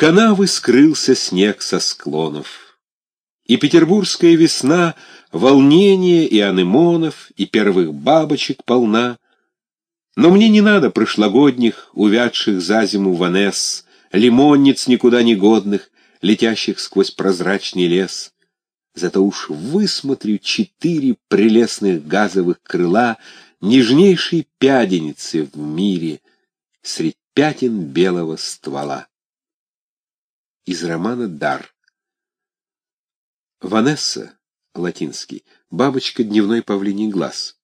канавы скрылся снег со склонов. И петербургская весна волнения и анемонов, и первых бабочек полна. Но мне не надо прошлогодних, увядших за зиму ванесс, лимонниц никуда не годных, летящих сквозь прозрачный лес. Зато уж высмотрю четыре прелестных газовых крыла нежнейшей пяденицы в мире средь пятен белого ствола. Из романа «Дар». Ванесса, латинский, бабочка дневной павлиний глаз.